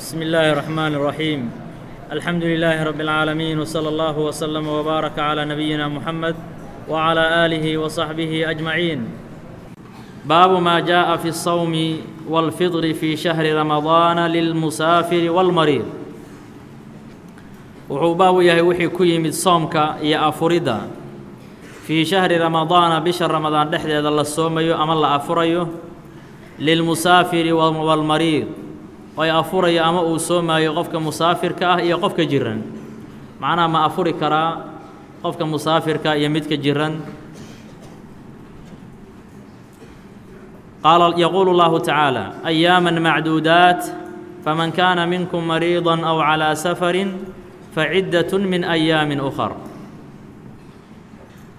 بسم الله الرحمن الرحيم الحمد لله رب العالمين وصلى الله وسلم وبارك على نبينا محمد وعلى آله وصحبه أجمعين باب ما جاء في الصوم والفطر في شهر رمضان للمسافر والمريض wuxuu baabu yahay wixii ku yimid soomka iyo afuridda fii shahri ramadaana bisha ramadaan dhexdeeda la soomayo ama la afurayo lilmusaafiri walmariid oy afurayo ama uu soomaayo qofka musaafirka ah iyo qofka jiran macnaha ma afuri karaa qofka musaafirka iyo midka jiran qaala yaquulu اllahu tacaala أyaama macduudaat faman kaana minkum mariiضa aw calىa safari faciddaة min أyaami أkhar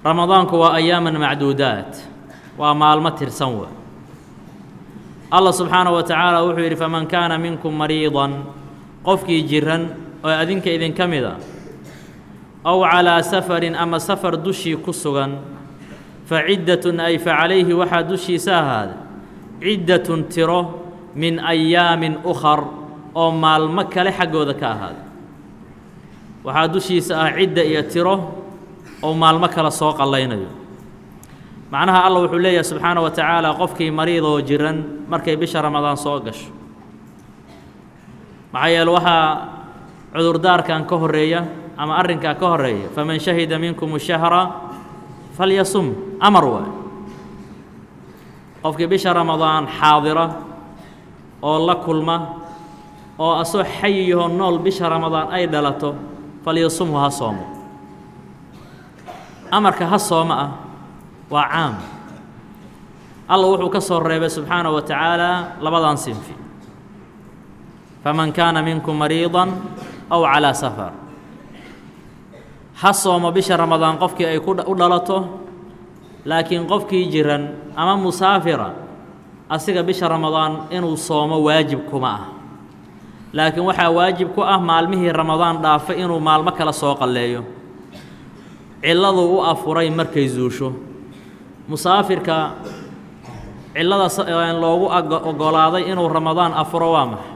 ramadaanku waa ayaaman macduudaat waa maalmo tirsan wa allah subxaanaه wa tacaala wuxuu yidhi faman kaana minkum mariidan qofkii jiran oo adinka idinka mida aw calىa safarin ama safar dushii ku sugan faciddatun ay facalayhi waxaa dushiisa ahaaday ciddatun tiro min ayaamin ukhar oo maalmo kale xaggooda ka ahaaday waxaa dushiisa ah cidda iyo tiro oo maalmo kale soo qallaynayo macnaha allah wuxuu leeyahay subxaana wa tacaala qofkii mariidoo jiran markay bisha ramadaan soo gasho. Maxaa yeele waxaa cudurdaarkan ka horreeya ama arrinkaa ka horreeya faman shahida minkum shahra falyasum amar waay. Qofkii bisha ramadaan xaadira oo la kulma oo asoo xayiyahoo nool bisha ramadaan ay dhalato falyasumhu ha soomo. Amarka ha sooma ah waa caam. Alla wuxuu ka soo reebay subxaana wa tacaala labadan sinfi. Faman kaana minkum mariidan aw calaa safar. Ha soomo bisha ramadaan qofkii ay ku u dhalato laakiin qofkii jiran ama musaafira asiga bisha ramadaan inuu soomo waajib kuma ah. Laakiin waxaa waajib ku ah maalmihii ramadaan dhaafay inuu maalmo kale soo qalleeyo. Cilladu u afuray markay zuusho musaafirka cillada loogu ogolaaday inuu ramadaan afuro waa maxay?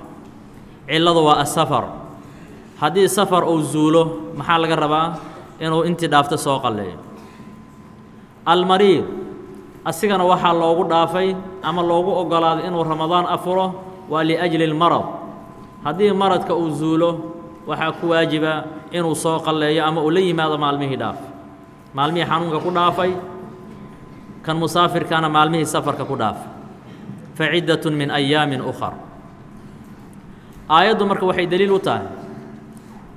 Cilladu waa asafar haddii safar uu zuulo maxaa laga rabaa? Inuu intii dhaafto soo qalleeyo. Almariid asigana waxaa loogu dhaafay ama loogu ogolaaday inuu ramadaan afuro waa liajli اlmarad haddii maradka uu zuulo waxaa ku waajiba inuu soo qalleeyo ama uu la yimaado maalmihii dhaaf. Maalmihii xanuunka ku dhaafay kan musaafirkaana maalmihii safarka ku dhaafay faciddatun min ayaamin ukhar. Aayaddu marka waxay deliil u tahay.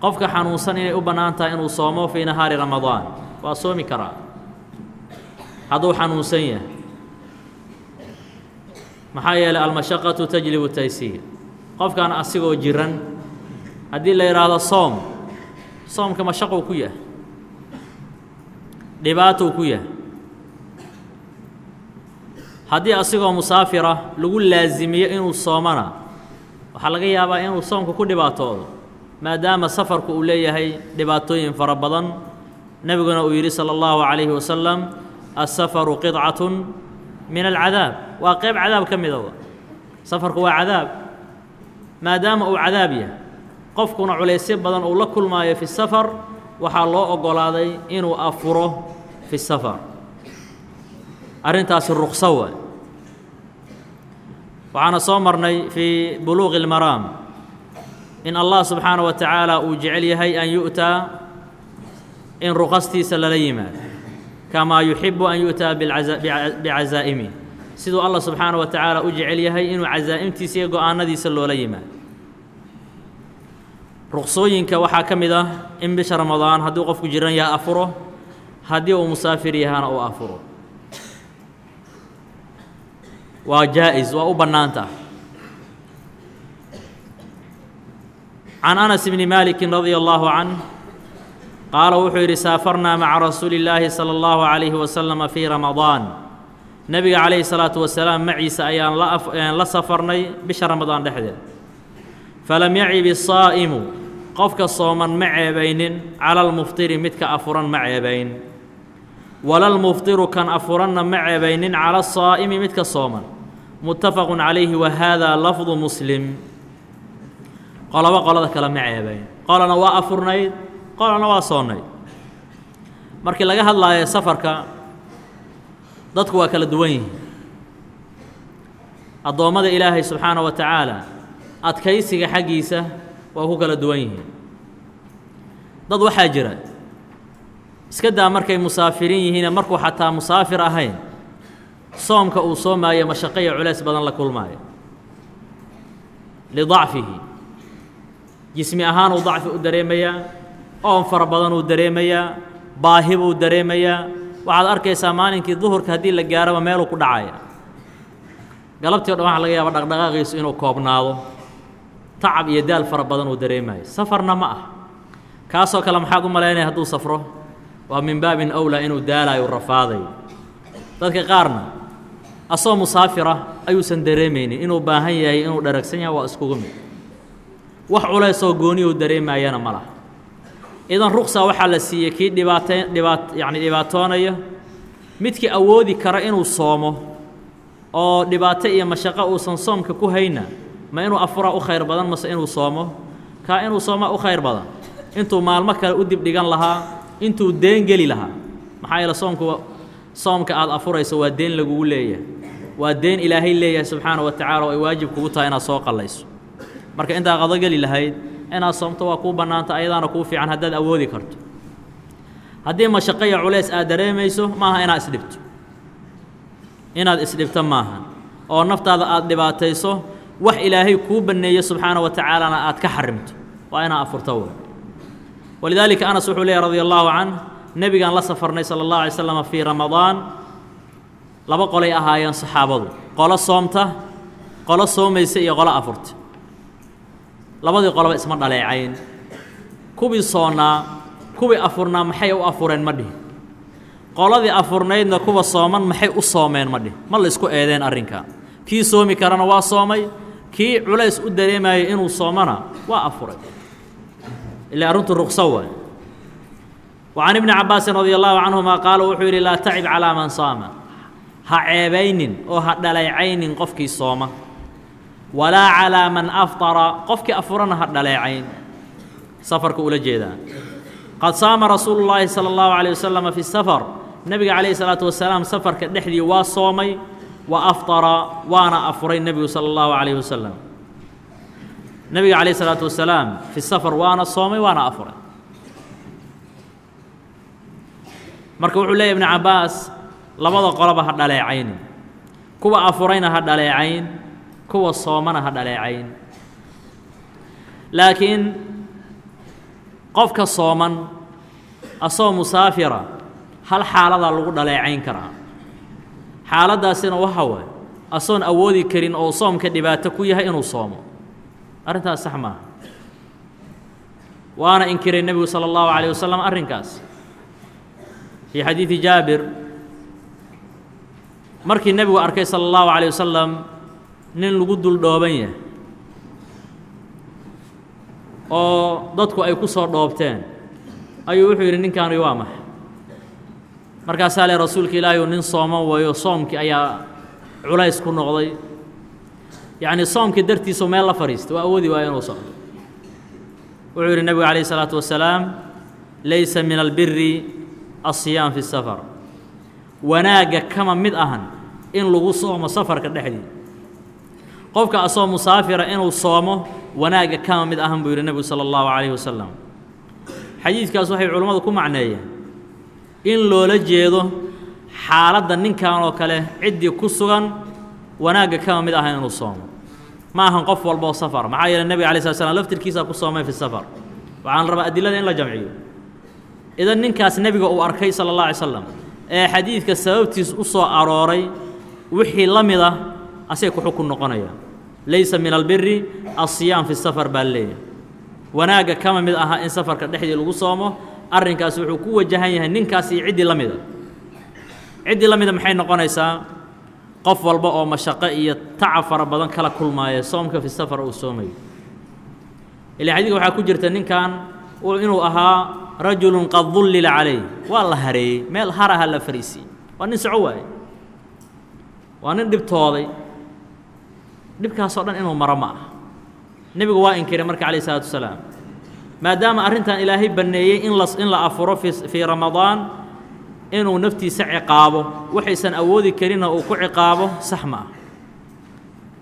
Qofka xanuunsan inay u bannaan tahay inuu soomo fii nahaari ramadaan waa soomi karaa. Hadduu xanuunsan yahay. Maxaa yeelay almashaqatu tajlibu taysiir. Qofkan asigoo jiran haddii la yidhaahdo soom soomka mashaquu ku yahay. Dhibaatou ku yahay haddii asigoo musaafira lagu laasimiyo inuu soomana waxaa laga yaabaa inuu soomka ku dhibaatoodo maadaama safarku uu leeyahay dhibaatooyin fara badan. Nebiguna uu yidhi sala allahu calayhi wasalam asafaru qidcatun min alcadaab. Waa qayb cadaab ka midaba safarku waa cadaab maadaama uu cadaab yahay. Qofkuna culaysyo badan uu la kulmaayo fi safar waxaa loo ogolaaday inuu afuro fi safar arrintaasi rukso waay waxaana soo marnay fii buluuqi اlmaraam in allah subxaanaه wa tacaala uu jecel yahay an yu'taa in ruqastiisa lala yimaado kamaa yuxibu an yu'taa bicazaa'imi siduu allah subxaanaه wa tacaala u jecel yahay inuu casaa'imtiisa iyo go-aanadiisa loola yimaado ruqsooyinka waxaa ka mid ah in bisha ramadaan haddii qofku jiran yaha afuro haddii uu musaafir yahana uu afuro waa jaa-is waa u bannaanta. Can anas bni maalikin radia allaahu canh qaala wuxuu yidhi saafarnaa maca rasuuli illaahi sala allahu calayhi wasalama fii ramadaan. Nebiga calayhi salaatu wasalaam maciisa ayaan la safarnay bisha ramadaan dhexdeed. Falam yacib isaa'imu qofka sooman ma ceebaynin cala almuftiri midka afuran ma ceebayn walalmuftiru kan afuranna ma ceebaynin cala asaa'imi midka sooman. Muttafaqu calayhi wa haadaa lafdu muslim. Qoloba qolada kale ma ceebayn qolana waa afurnayd qolana waa soonayd markii laga hadlaayo safarka dadku waa kala duwan yihiin. Addoommada ilaahay subxaana wa tacaala adkaysiga xaggiisa waa ku kala duwan yihiin. Dad waxaa jira iska daa markay musaafiriin yihiine markuu xataa musaafir ahayn soomka uu soomaayo mashaqo iyo culays badan la kulmaayo. Lidacfihi. Jismi ahaan uu dacfi u dareemayaa oon fara badan uu dareemayaa baahi buu dareemayaa. Waxaad arkaysaa maalinkii duhurka haddii la gaaraba meeluu ku dhacaya. Galabtii o dhan waxa laga yaaba dhaqdhaqaaqiisu inuu koobnaado. Tacab iyo daal fara badan uu dareemayo safarna ma ah. Kaasoo kale maxaad u malaynaya hadduu safro waa min baabin awlaa inuu daalayo u rafaadayo dadka qaarna asoo musaafira ayuusan dareemaynin. Inuu baahan yahay inuu dharagsan yahay waa iskugu mid. Wax culaysoo gooniyuu dareemaayana ma laha. Idan ruksa waxaa la siiyey kii dhibaata dhibaat yacni dhibaatoonaya midkii awoodi kara inuu soomo oo dhibaato iyo mashaqo uusan soomka ku hayna ma inuu afuraa u khayr badan mase inuu soomo? Kaa inuu soomaa u khayr badan? Intuu maalmo kale u dib dhigan lahaa intuu deen geli lahaa. Maxaa yeele soomku soomka aada afurayso waa deen lagugu leeyahay. Waa deen ilaahay leeyahay subxaana wa tacala oo ay waajib kugu tahay inaad soo qallayso. Marka intaa qadogeli lahayd inaad soomto waa kuu bannaanta ayadaana kuu fiican haddaad awoodi karto. Haddii mashaqo iyo culays aad dareemayso maaha inaad isdhibto. Inaad isdhibto maaha. Oo naftaada aada dhibaatayso wax ilaahay kuu banneeyo subxaana wa tacaalana aad ka xarimto. Waa inaad afurto wey walidaalika anas wuxuu leeyahy radi allahu canh nebigaan la safarnay sala allahu alay slam fii ramadaan. Laba qolay ahaayeen saxaabadu qolo soomta qolo soomaysa iyo qolo afurta. Labadii qoloba isma dhaleecayn. Kuwii soonnaa kuwii afurnaa maxay u afureen ma dhihin qoladii afurnaydna kuwa sooman maxay u soomeen ma dhihin ma la isku eedeen arrinkaa kii soomi karana waa soomay kii culays u dareemayo inuu soomana waa afuray ila aruntu ruqso waay wa can ibni cabbaasin radi allahu canhuma qaala wuxuu yidhi laa tacib calaa man saama ha ceebaynin oo ha dhalaycaynin qofkii sooma walaa calaa man aftara qofkii afurana ha dhaleecayn safarka ula jeedaa qad saama rasuulu llaahi sala allahu calayh wasalama fi safar nebiga calayhi salaatu wasalaam safarka dhexdii waa soomay wa aftara waana afuray nebigu sala allahu calayh wasalam nebiga calayh isalaatu wasalaam fi safar waana soomay waana afuray. Marka wuxuu leeyahy ibnu cabbaas labada qoloba ha dhaleecayn. Kuwa afurayna ha dhaleecayn kuwa soomana ha dhaleecayn. Laakiin qofka sooman asoo musaafira hal xaaladaa lagu dhaleecayn karaa. Xaaladdaasina waxa way asoon awoodi karin oo soomka dhibaato ku yahay inuu soomo arrintaas sax maaha waana inkiray nebigu sala allahu calayh wasalam arrinkaas. Fii xadiidi jaabir markii nebigu arkay sala allahu calayh wasalam nin lagu dul dhooban yahay oo dadku ay ku soo dhoobteen ayuu wuxuu yidhi ninkaani waa maxay markaasaa le rasuulka ilaahi uu nin sooman wayo soomkii ayaa culays ku noqday yacnii soomkii dartiisu meel la fadhiistay waa awoodi waayo inuu socdo wuxuu yidhi nebigu calayh isalaatu wasalaam laysa min albiri asiyaam fi safar. Wanaagga kama mid ahan in lagu soomo safarka dhexdii. Qofka asoo musaafira inuu soomo wanaagga kama mid ahan buu yidhi nebigu sala allahu calayhi wasalam. Xadiidkaas waxay culimmadu ku macneeyeen in loola jeedo xaaladda ninkan oo kale ciddii ku sugan wanaagga kama mid ahan inuu soomo. Ma ahan qof walboo safar. Maxaa yeele nebiga alay slat slam laftirkiisaa ku soomay fi safar. Waxaan rabaa adilada in la jamciyo. Idan ninkaas nebiga uu arkay sala اllah alay slam ee xadiidka sababtiis u soo arooray wixii la mid ah asay ku xukun noqonaya. Laysa min albiri asiyaam fi safar baa leeyahay. Wanaagga kama mid aha in safarka dhexdii lagu soomo arrinkaas wuxuu ku wajahan yahay ninkaas ciddii la mida ciddii la mida maxay noqonaysaa qof walba oo mashaqo iyo tacab fara badan kala kulmaaya soomka fi safar uu soomayo. Ila xadiidka waxaa ku jirta ninkan inuu ahaa rajulu qad dullila calayh waa la hareeyey meel haraha la fariisiyey waa nin soco waaye. Waa nin dhibtooday. Dhibkaasoo dhan inuu maro ma ah nebigu waa inkiray marka calayh isalaatu wasalaam. Maadaama arrintan ilaahay banneeyey in la in la afuro fi fii ramadaan inuu naftiisa ciqaabo waxaysan awoodi karinna uu ku ciqaabo sax ma ah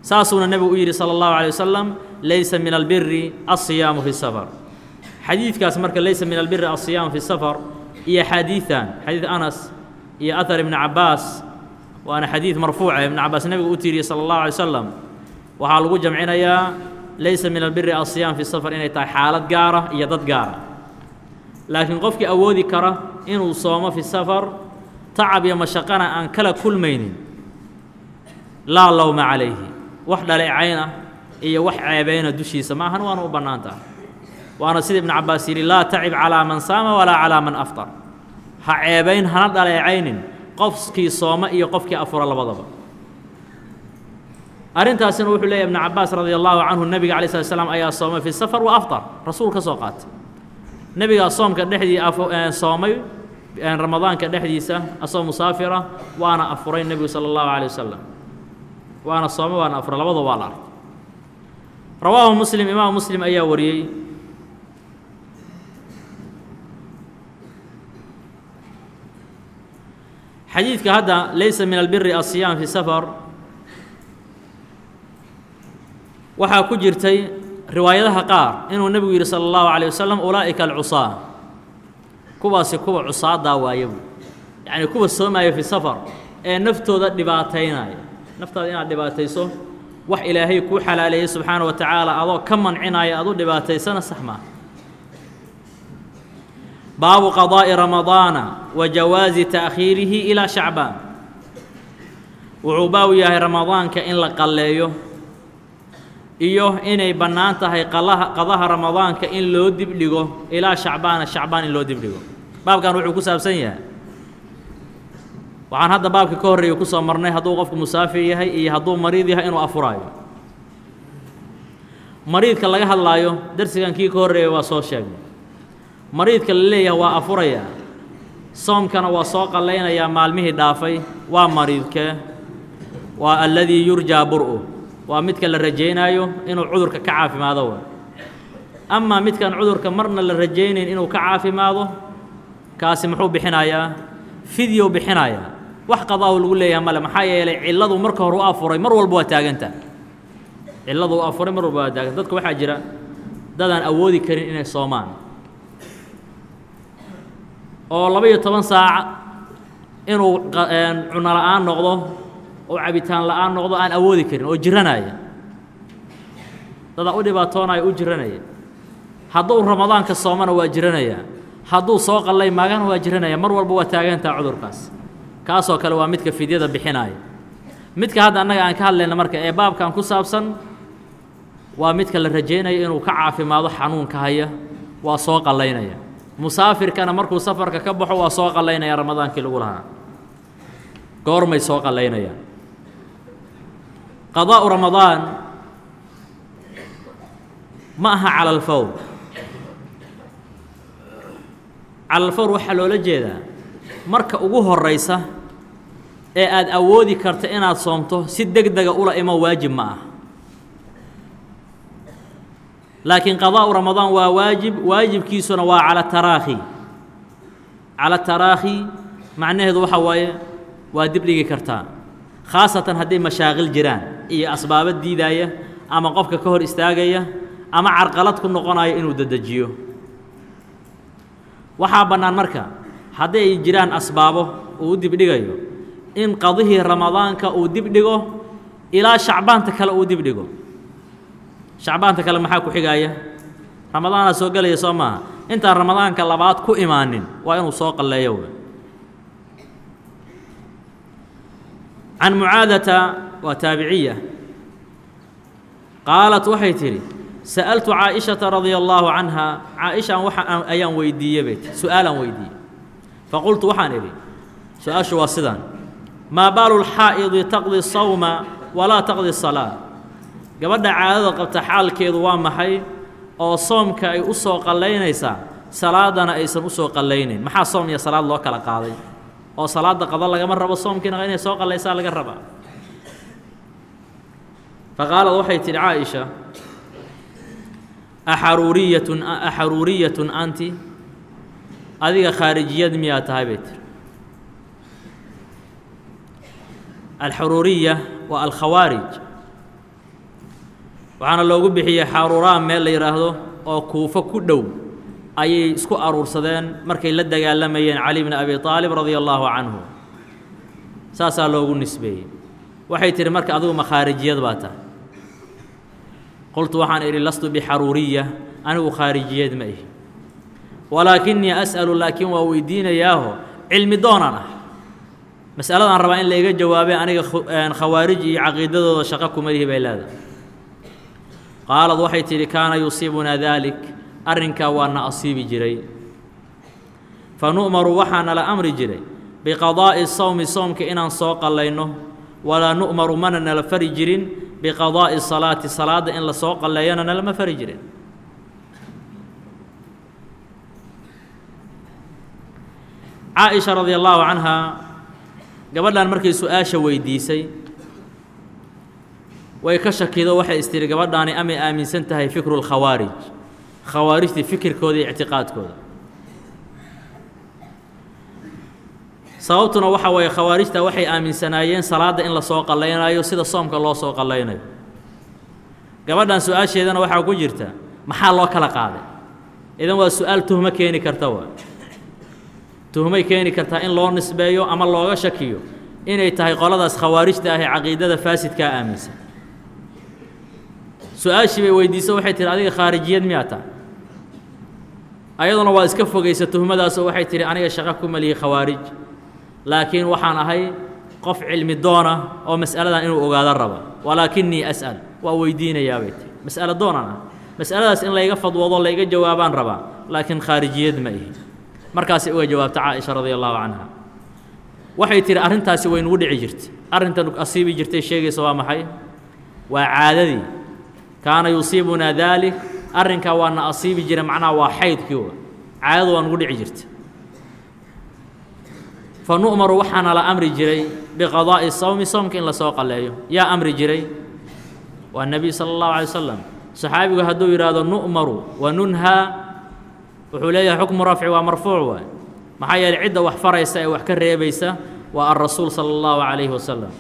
saasuuna nebigu u yidhi sala allahu calay wasalam laysa min albiri alsiyaamu fi safar. Xadiidkaas marka laysa min albiri alsiyaamu fi safar iyo xadiidan xadiid anas iyo ahar ibni cabbaas waana xadiid marfuuca ibnu cabbaas nebigu u tiiriyey sala allahu alay wasalam waxaa lagu jamcinayaa laysa min albiri alsiyaam fi safar inay tahay xaalad gaara iyo dad gaara. Laakiin qofkii awoodi kara inuu soomo fi safar tacab iyo mashaqana aan kala kulmaynin. Laa lowma calayhi. Wax dhaleecayn ah iyo wax ceebayna dushiisa. Maahan waana u bannaan tahay waana sida ibnu cabbaas yidhi laa tacib calaa man saama walaa calaa man aftar. Ha ceebayn hana dhaleecaynin qofkii sooma iyo qofkii afura labadaba. Arrintaasina wuxuu leeyahy ibnu cabbaas radi allahu canhu nebiga alay slat slam ayaa soomay fi safar wa aftar. Rasuul ka soo qaatay. Nebigaa soomka dhexdii soomay ramadaanka dhexdiisa asoo musaafira waana afuray nebigu sala allahu calay wasalam waana soomay waana afuray. Labada waa la arkay. Rawaahu muslim imaam muslim ayaa wariyey. Xadiidka hadda laysa min albiri alsiyaam fi safar. Waxaa ku jirtay riwaayadaha qaar inuu nebigu yidhi sala allahu calayh wasalam ulaa'ika alcusaa kuwaasi kuwa cusaadaa waayabu yacnii kuwa soomaya fi safar ee naftooda dhibaataynaya naftaada inaad dhibaatayso wax ilaahay kuu xalaaleeyey subxaana wa tacaala adoo ka mancinaya aad u dhibaataysana sax maaha. Baabu qadaa'i ramadaana wa jawaazi ta'khiirihi ilaa shacbaan. Wuxuu baabu yahay ramadaanka in la qalleeyo iyo inay bannaan tahay qadaha ramadaanka in loo dibdhigo ilaa shacbaana shacbaan in loo dibdhigo baabkan wuxuu ku saabsan yahay. Waxaan hadda baabka ka horreeya ku soo marnay hadduu qofku musaafir yahay iyo hadduu mariid yahay inuu afuraayo. Mariidka laga hadlaayo darsigan kii ka horreeya waa soo sheegnay. Mariidka la leeyahay waa afuraya soomkana waa soo qallaynayaa maalmihii dhaafay waa mariidkee? Waa alladii yurjaa bur'u waa midka la rajaynaayo inuu cudurka ka caafimaado wa amaa midkaan cudurka marna la rajaynayn inuu ka caafimaado kaasi muxuu bixinayaa? Fidyow bixinayaa. Wax qadaahu lagu leeyahay male maxaa yeelay cilladu marka hore u afuray mar walba waa taaganta cilladu u afuray mar walba waa taaganta dadka waxaa jira dadaan awoodi karin inay soomaan. Oo laba iyo toban saac inuu cuno la'aan noqdo oo cabitaan la'aan noqdo aan awoodi karin oo jiranaya dadaa u dhibaatoonaya u jiranaya hadduu ramadaanka soomana waa jiranaya hadduu soo qallay maagana waa jiranaya mar walba waa taagantaha cudurkaas. Kaasoo kale waa midka fidyada bixinaya midka hadda annaga aan ka hadlayna marka ee baabkan ku saabsan waa midka la rajaynayo inuu ka caafimaado xanuunka haya waa soo qallaynaya. Musaafirkana markuu safarka ka baxo waa soo qallaynaya ramadaankii lagu lahaa. Goormay soo qallaynayaan qadaa'u ramadaan ma aha cala alfawr cala alfawr waxaa loola jeedaa marka ugu horraysa ee aad awoodi karta inaad soomto si deg dega ula imo waajib ma ah laakiin qadaa'u ramadaan waa waajib waajibkiisuna waa cala taraakhi. Cala taraakhi macnaheedu waxa waaye waa dib dhigi kartaa khaasatan hadday mashaaqil jiraan iyo asbaabo diidaaya ama qofka ka hor istaagaya ama carqalad ku noqonaya inuu dedejiyo. Waxaa bannaan marka hadday ay jiraan asbaabo uu u dibdhigayo in qadihii ramadaanka uu dibdhigo ilaa shacbaanta kale uu dibdhigo shacbaanta kale maxaa ku xigaaya ramadaanaa soo gelaya soo maaha. Intaan ramadaanka labaad ku imaanin waa inuu soo qalleeyo. Can mucaadata waa taabiciya. Qaalat waxay tidhi sa'altu caaishata radia allaahu canha caaishaan waxa ayaan weydiiye bay tii su'aalaan weydiiyey. Faqultu waxaan idhi su'aashu waa sidaan. Maa baalu lxaa'idi taqdi sawma walaa taqdi salaa. Gabadha caadada qabta xaalkeedu waa maxay? Oo soomka ay u soo qallaynaysaa salaadana aysan u soo qallaynayn. Maxaa soom iyo salaad loo kala qaaday? Oo salaadda qado lagama rabo soomkiina inay soo qallaysaa laga rabaa fa qaalad waxay tidhi caaisha axaruuriyatun axaruuriyatun anti adiga khaarijiyad miyaa tahay bay tiri alxaruuriya waa alkhawaarij waxaana loogu bixiyey xaruuraan meel la yidhaahdo oo kuufo ku dhow ayay isku aruursadeen markay la dagaalamayeen cali bni abi aalib radia allaahu canhu saasaa loogu nisbeeyey waxay tihi marka adigu ma khaarijiyad baa tahay qultu waxaan idhi lastu bixaruuriya anigu khaarijiyad ma ihi walaakinii as'alu laakiin waa weydiinayaaho cilmi doonaan ah mas'aladaan rabaa in laiga jawaabay aniga khawaarij iyo caqiidadooda shaqo kuma lihi bay leedahay qaalad waxay tidhi kaana yusiibunaa daalik arrinkaa waa na asiibi jiray fa nu'maru waxaa nala amri jiray biqadaa'i sawmi soomka inaan soo qallayno walaa nu'maru mana nala fari jirin biqadaa'i salaati salaadda in la soo qalleeyana nalama fari jirin. Caaisha radia allaahu canhaa gabadhan markay su'aasha weydiisay way ka shakido waxay istiri gabadhaani amay aaminsan tahay fikru lkhawaarij khawaarijtii fikirkooda iyo ictiqaadkooda sababtuna waxa weeye khawaarijta waxay aaminsanaayeen salaadda in la soo qallaynayo sida soomka loo soo qallaynayo. Gabadhan su'aasheedana waxaa ku jirta maxaa loo kala qaaday? Idan waa su'aal tuhmo keeni karta waa. Tuhmay keeni kartaa in loo nisbeeyo ama looga shakiyo inay tahay qoladaas khawaarijta ah ee caqiidada faasidkaa aaminsan. Su'aashii bay weydiiso waxay tihi adiga khaarijiyad miyaa tahay ayaduna waa iska fogaysa tuhmadaasoo waxay tihi aniga shaqo ku malihi khawaarij laakiin waxaan ahay qof cilmi doona oo mas'aladan inuu ogaado raba walaakinii as'al waa weydiinayaa bay tihi mas'alo doonan ah mas'aladaas in layga fadwoodo layga jawaabaan rabaa laakiin khaarijiyad ma ihi. Markaasay uga jawaabta caaisha radia allahu canha waxay tihi arrintaasi way dhici jirtay. Arrintan asiibi jirtay sheegaysa waa maxay? Waa caadadii. Kaana yusiibunaa daalik arrinkaa waa na asiibi jira macnaha waa xaydkii wa. Caadadu waa nugu dhici jirtay fa nu'maru waxaana la amri jiray biqadaa'i sawmi soomka in la soo qalleeyo. Yaa amri jiray? Waa nebiy sala allahu alay wasalam saxaabigu hadduu yidhaahdo nu'maru wa nunhaa wuxuu leeyahay xukmu rafci waa marfuuc waay. Maxaa yeeley cidda wax faraysa ee wax ka reebaysa waa alrasuul sala allahu calayhi wasalam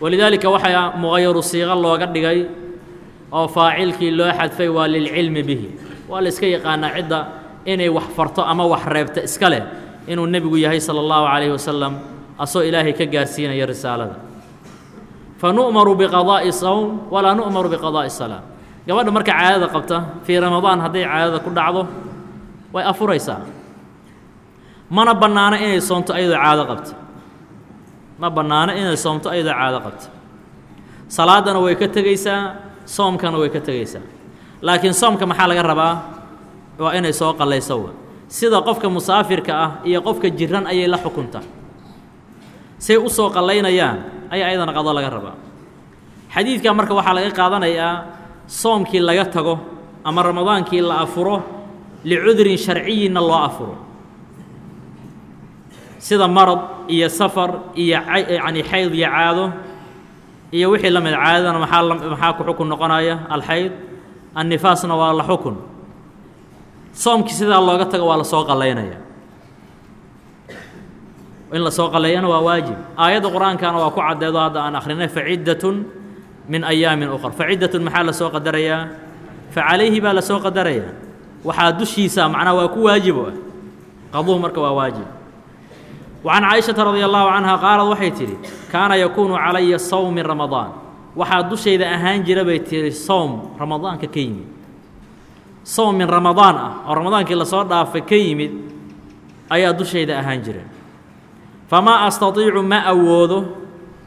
walidaalika waxaa muqayaru siiqo looga dhigay oo faacilkii loo xadfay waa lilcilmi bihi. Waa la iska yaqaanaa cidda inay wax farto ama wax reebta iska leh inuu nebigu yahay sala allahu calayhi wasalam asoo ilaahay ka gaarsiinaya risaalada. Fa nu'maru biqadaa'i sawm walaa nu'maru biqadaa'i salaa gabadha marka caadada qabta fii ramadaan hadday caadada ku dhacdo way afuraysaa. Mana bannaano inay soomto ayadoo caado qabta. Ma bannaano inay soomto ayadoo caado qabta. Salaaddana way ka tegaysaa soomkana way ka tegaysaa laakiin soomka maxaa laga rabaa waa inay soo qallayso sida qofka musaafirka ah iyo qofka jiran ayay la xukuntaa say u soo qallaynayaan ayaa ayadana qado laga rabaa. Xadiidkaa marka waxaa laga qaadanayaa soomkii laga tago ama ramadaankii la afuro licudrin sharciyinna loo afuro. Sida marad iyo safar iyo yacni xayd iyo caado iyo wixii la mid caadadana maxaa maxaa ku xukun noqonaya? Alxayd. Annifaasna waa la xukun soomkii sidaa looga tago waa la soo qalaynaya. In la soo qaleeyana waa waajib. Aayadda qur'aankana waa ku caddeedo hadda aan akrinay faciddatun min ayaamin uqar faciddatun maxaa la soo qadarayaa? Facalayhi baa la soo qadarayaa. Waxaa dushiisa macnaa waa ku waajibo ah. Qaduhu marka waa waajib. Wacan caaishata radi allahu canha qaalad waxay tidhi kaana yakuunu calaya sawmi ramadaan. Waxaa dushayda ahaan jira bay tihi sowm ramadaanka ka yimid soom min ramadaan ah oo ramadaankii la soo dhaafay ka yimid ayaa dushayda ahaan jira. Famaa astatiicu ma awoodo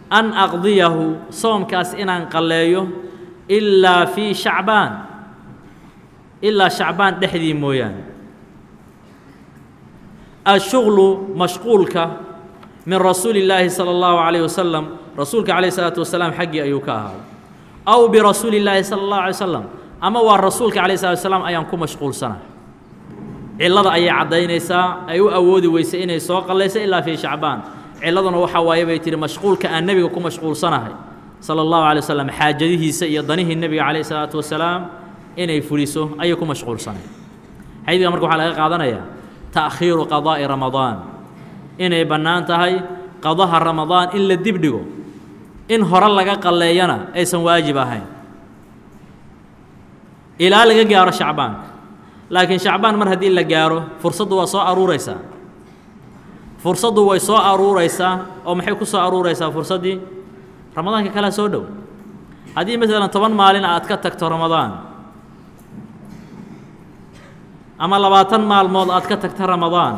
an aqdiyahu soomkaas inaan qalleeyo ilaa fii shacbaan ilaa shacbaan dhexdii mooyaane. Ashuqlu mashquulka min rasuuli illaahi sala allahu calayh wasalam rasuulka calayh isalaatu wasalaam xaggii ayuu ka ahaaday aw birasuuli illaahi sala allahu alay wasalam ama waa rasuulka عalيه الsلatu wasalaam ayaan ku mashquulsanah cilada ayay caddaynaysaa ay u awoodi weysay inay soo qallayso ilaa fii shacbaan ciladuna waxaa waaye bay tihi mashquulka aan nebiga ku mashquulsanahay sala allahu alay wasalam xaajadihiisa iyo danihii nebiga calayh isalaatu wasalaam inay fuliso ayay ku mashquulsanay xadiidka marka waxaa laga qaadanayaa ta'khiiru qadaa'i ramadaan inay bannaan tahay qadaha ramadaan in la dibdhigo in hore laga qalleeyana aysan waajib ahayn ilaa laga gaaro shacbaanka laakiin shacbaan mar haddii la gaaro fursaddu waa soo aruuraysaa. Fursaddu way soo aruuraysaa oo maxay ku soo aruuraysaa fursaddii ramadaanka kalea soo dhow. Haddii maalan toban maalin aad ka tagto ramadaan ama labaatan maalmood aad ka tagto ramadaan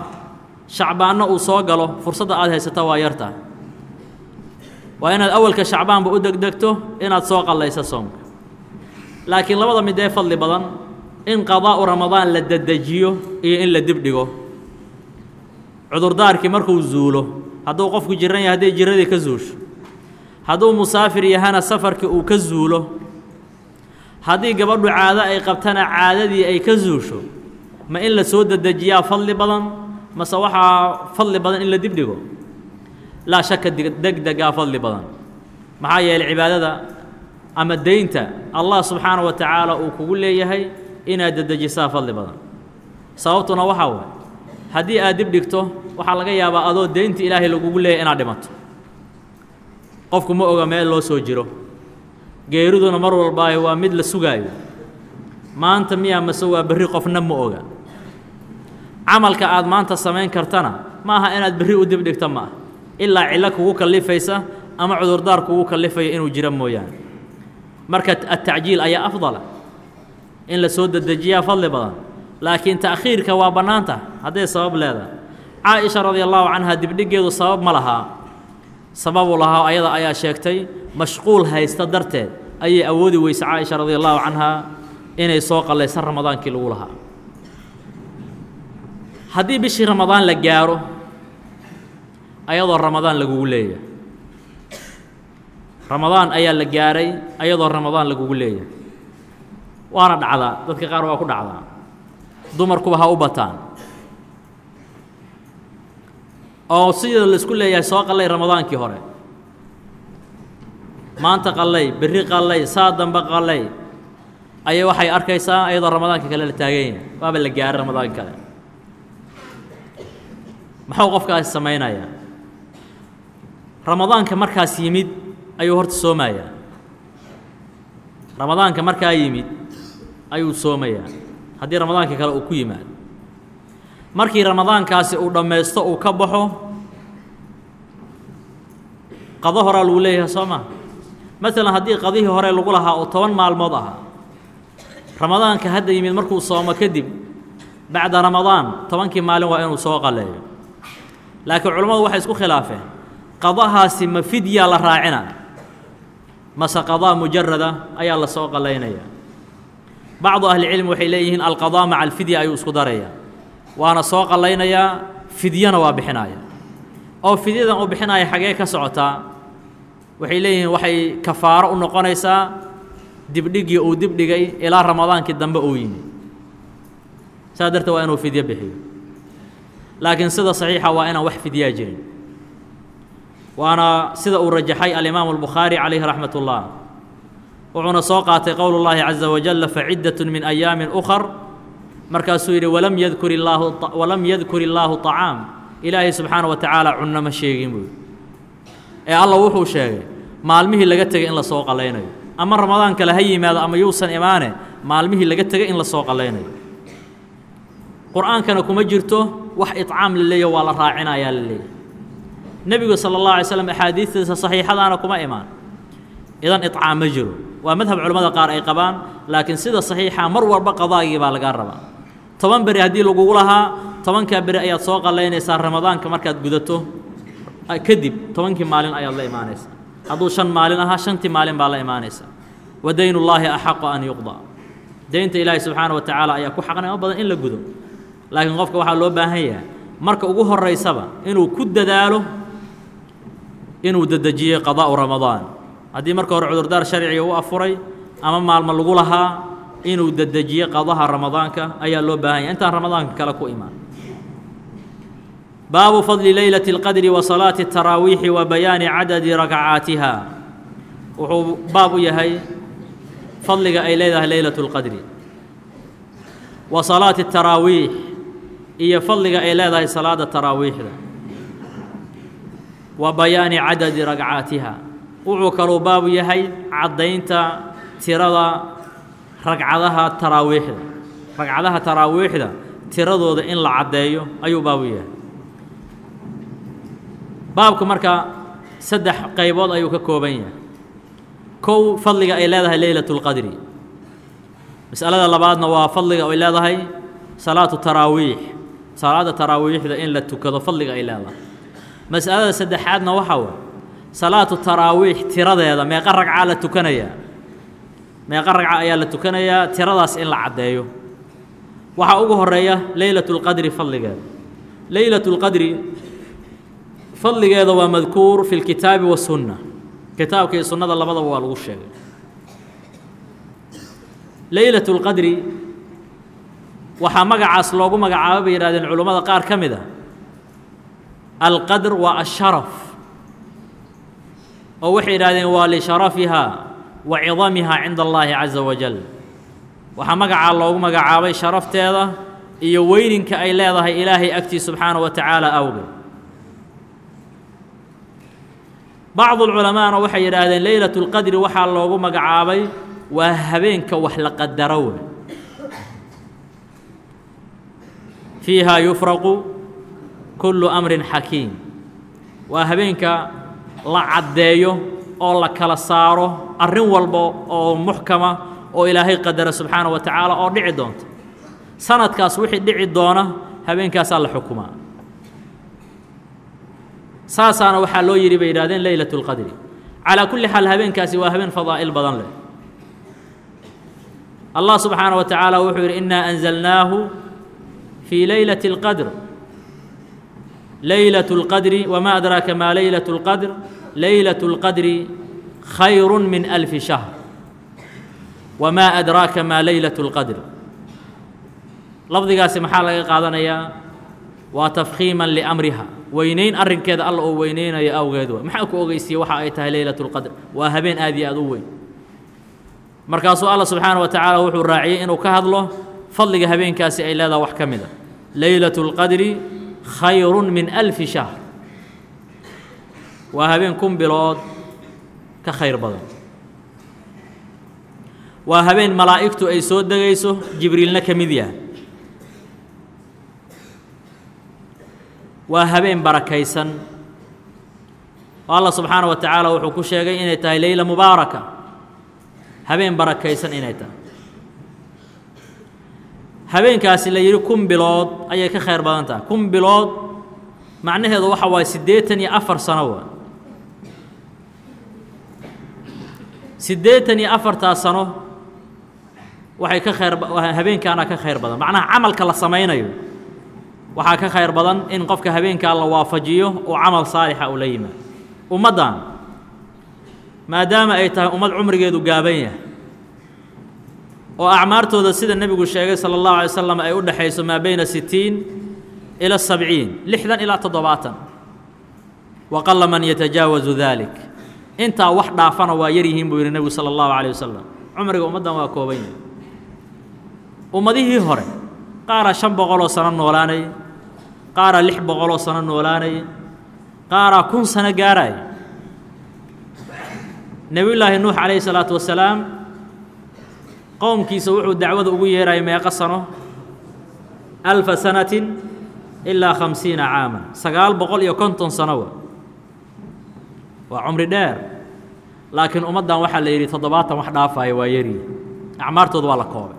shacbaanna uu soo galo fursadda aad haysata waa yarta. Waa inaad awalka shacbaanba u degdegto inaad soo qallayso soomka laakiin labada mid ee fadli badan in qadaa'u ramadaan la dedejiyo iyo in la dibdhigo cudurdaarkii markuu zuulo hadduu qofku jiran yahay hadday jiradii ka zuusho hadduu musaafir yahana safarkii uu ka zuulo haddii gabadhu caado ay qabtana caadadii ay ka zuusho ma in la soo dedejiyaa fadli badan mase waxaa fadli badan in la dibdhigo laa shaka degdegaa fadli badan. Maxaa yeelay cibaadada ama deynta allah subxaana wa tacaala uu kugu leeyahay inaad dedejisaa fadli badan. Sababtuna waxaa waay haddii aad dib dhigto waxaa laga yaabaa adoo deynta ilaahay lagugu leeyahay inaad dhimato. Qofku ma oga meel loo soo jiro. Geeriduna mar walbaahi waa mid la sugaayo. Maanta miyaa mase waa berri qofna ma oga. Camalka aad maanta samayn kartana ma aha inaad berri u dib dhigto ma ah ilaa cillo kugu kallifaysa ama cudurdaar kugu kallifaya inuu jiro mooyaane marka atacjiil ayaa afdala in la soo dedejiyaa fadli badan. Laakiin ta'khiirka waa bannaanta hadday sabab leedahay. Caaisha radia allahu canha dibdhiggeedu sabab ma lahaa. Sababu lahaa ayada ayaa sheegtay mashquul haysta darteed ayay awoodi weyse caaisha radia allahu canha inay soo qallaysa ramadaankii lagu lahaa. Haddii bishii ramadaan la gaaro ayadoo ramadaan lagugu leeyahay ramadaan ayaa la gaaray ayadoo ramadaan lagugu leeyahay. Waana dhacdaa dadka qaar waa ku dhacdaa. Dumarkuba ha u bataan. Oo sida la isku leeyahay soo qallay ramadaankii hore. Maanta qallay berri qallay saa dambe qallay ayay waxay arkaysaa ayadoo ramadaanka kale la taagan yahay waaba la gaaray ramadaanka kale. Muxuu qofkaasi samaynayaa ramadaanka markaas yimid ayuu horta soomayaa. Ramadaanka markaa yimid ayuu soomayaa. Haddii ramadaanka kale uu ku yimaado. Markii ramadaankaasi uu dhammaysto uu ka baxo qado horaa lagu leeyahay soo maa maalan haddii qadihii hore lagu lahaa oo toban maalmood ahaa ramadaanka hadda yimid markuu soomo kadib bacda ramadaan tobankii maalin waa inuu soo qaleeyo. Laakiin culammadu waxay isku khilaafeen qadahaasi ma fidyaa la raacina mase qadaa mujarada ayaa la soo qalaynaya. Bacdu ahlicilmi waxay leeyihiin alqadaa maca alfidya ayuu isku daraya. Waana soo qallaynayaa fidyana waa bixinaya oo fidyadan uu bixinaya xagee ka socotaa waxay leeyihiin waxay kafaaro u noqonaysaa dibdhigii uu dibdhigay ilaa ramadaankii dambe uu yimi. Saas darteed waa inuu fidyo bixiyo. Laakiin sida saxiixa waa inaan wax fidyaa jirin waana sida uu rajaxay alimaamu albukhaari calayhi raxmat ullah wuxuuna soo qaatay qowl اllahi caza wajala faciddaة min ayaami ukar markaasuu yidhi walam yadkur illaahu walam yadkur illaahu طacaam ilaahay subxaana wa tacaala cunno ma sheegin buu ee alla wuxuu sheegay maalmihii laga tegay in la soo qalaynayo ama ramadaan kale ha yimaado ama yuusan imaane maalmihii laga tegay in la soo qalaynayo qur'aankana kuma jirto wax iطcaam la leeyaho waa la raacinayaa la leeyahy nebigu sala allah alay slam axaadiistiisa saxiixadaana kuma imaan. Idan iطcaam ma jiro. Waa madhab culimmada qaar ay qabaan laakiin sida saxiixa mar walba qadaagii baa lagaa rabaa. Toban beri haddii lagugu lahaa tobankaa beri ayaad soo qalaynaysaa ramadaanka markaad gudato. Kadib tobankii maalin ayaad la imaanaysaa. Hadduu shan maalin ahaa shantii maalin baa la imaanaysaa. Wa daynullaahi axaqu an yuqda daynta ilaahay subxaana wa tacaala ayaa ku xaqnimo badan in la gudo. Laakiin qofka waxaa loo baahan yahay marka ugu horaysaba inuu ku dadaalo inuu dedejiyo qadaa'u ramadaan haddii marka hore cudurdaar sharciga u afuray ama maalmo lagu lahaa inuu dedejiyo qadaha ramadaanka ayaa loo baahan yahay intaan ramadaanka kale ku imaan baabu fadli leylati اlqadri wa salaati الtaraawiixi wa bayaani cadadi rakacaatiha wuxuu baab u yahay fadliga ay leedahay leylaة الqadri wa salaati الtaraawiix iyo fadliga ay leedahay salaada taraawiixda wa bayaani cadadi ragcaatiha. Wuxuu kaluu baabu yahay caddaynta tirada ragcadaha taraawiixda. Ragcadaha taraawiixda tiradooda in la caddeeyo ayuu baabu yahay. Baabku marka saddex qaybood ayuu ka kooban yahay. Kow fadliga ay leedahay leylaة اlqadri mas'alada labaadna waa fadliga ay leedahay salaatu taraawiix. Salaada taraawiixda in la tukado fadliga ay leedahay mas'alada saddexaadna waxaa way salaatu taraawiix tiradeeda meeqa ragcaa la tukanayaa meeqa ragca ayaa la tukanayaa tiradaas in la caddeeyo. Waxaa ugu horreeya leylatulqadri fadligeeda leylatulqadri fadligeeda waa madkuur fi lkitaabi wasunna kitaabka iyo sunnada labadaba waa lagu sheegay. Leylatulqadri waxaa magacaas loogu magacaaba bay yidhahdeen culummada qaar ka mid a alqadr waa asharaf oo waxay yidhahdeen waa lisharafiha wa cidamiha cinda allahi caza wajal waxaa magacaa loogu magacaabay sharafteeda iyo weyninka ay leedahay ilaahay agtii subxaanaه wa tacaala awgeed bacdu lculamaana waxay yidhaahdeen leylaة اlqadri waxaa loogu magacaabay waa habeenka wax la qadaro wey fiiha yufraqu kullu amrin xakiim. Waa habeenka la caddeeyo oo la kala saaro arrin walba oo muxkama oo ilaahay qadara subxaana wa tacaala oo dhici doonta. Sanadkaas wixii dhici doona habeenkaasaa la xukumaa. Saasaana waxaa loo yidhi bay yidhahdeen leylat اlqadri calaa kulli xaal habeenkaasi waa habeen fadaa'il badan leh. Allah subxaana wa tacaala wuxuu yidhi inaa anzalnaahu fii leylati اlqadr leylaة اlqadri wma adraaka maa leylaة اlqadr leylaة اlqadri khayru min alfi shahr wma adraaka maa leylaة اlqadr lafdigaasi maxaa laga qaadanayaa waa tafkhiima liamriha weynayn arrinkeeda alla oo weyneynayo awgeed wa maxaa ku ogeysiye waxa ay tahay leylaة اlqadr waa habeen aad iyo aad u weyn markaasuu alla subxaanaه wa tacaala wuxuu raaciyey inuu ka hadlo fadliga habeenkaasi ay leedaha wax ka mid a leylaة اlqadri khayru min alfi shahr. Waa habeen kun bilood ka khayr badan. Waa habeen malaa'igtu ay soo degayso jibriilna ka mid yahay. Waa habeen barakaysan. Oo allah subxaanaه wa tacaala wuxuu ku sheegay inay tahay leyla mubaaraka. Habeen barakaysan inay tahay habeenkaasi la yidhi kun bilood ayay ka khayr badan tahay kun bilood macnaheedu waxa waaye siddeetan iyo afar sano waa siddeetan iyo afartaa sano waxay ka khayr habeenkaana ka khayr badan. Macnaha camalka la samaynayo waxaa ka khayr badan in qofka habeenkaa la waafajiyo oo camal saalixa uu la yimaado ummaddan maadaama ay tahay ummad cumrigeedu gaaban yahay oo acmaartooda sida nebigu sheegay sala allahu alay slam ay u dhexayso maa beyna sitiin ila sabciin lixdan ilaa toddobaatan. Wa qala man yatajaawazu dalik intaa wax dhaafana waa yar yihiin buu yidhi nebigu sala allahu calayh wasalam cumriga ummaddan waa kooban yahay ummadihii hore qaaraa shan boqoloo sano noolaanay qaaraa lix boqoloo sano noolaanay qaaraa kun sano gaaraya nebiyullaahi nuux calayhi salaatu wasalaam qowmkiisa wuxuu dacwada ugu yeerayay meeqo sano? Alfa sanatin ilaa khamsiina caaman. Sagaal boqol iyo konton sano wa. Waa cumri dheer. Laakiin ummaddan waxaa la yidhi toddobaatan wax dhaafaya waa yari. Acmaartooda waa la koobay.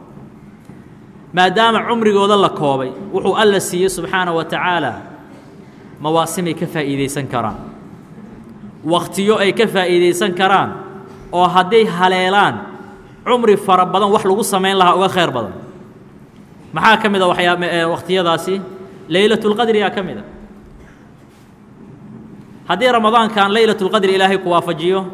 Maadaama cumrigooda la koobay wuxuu alla siiyey subxaanaه wa tacaala mawaasimay ka faa'iidaysan karaan. Wakhtiyo ay ka faa'iidaysan karaan oo hadday haleelaan cumri fara badan wax lagu samayn lahaa uga khayr badan. Maxaa ka mid a waxyaa wakhtiyadaasi? Leylatulqadriyaa ka mid a. Haddii ramadaankan leylatulqadri ilaahay ku waafajiyo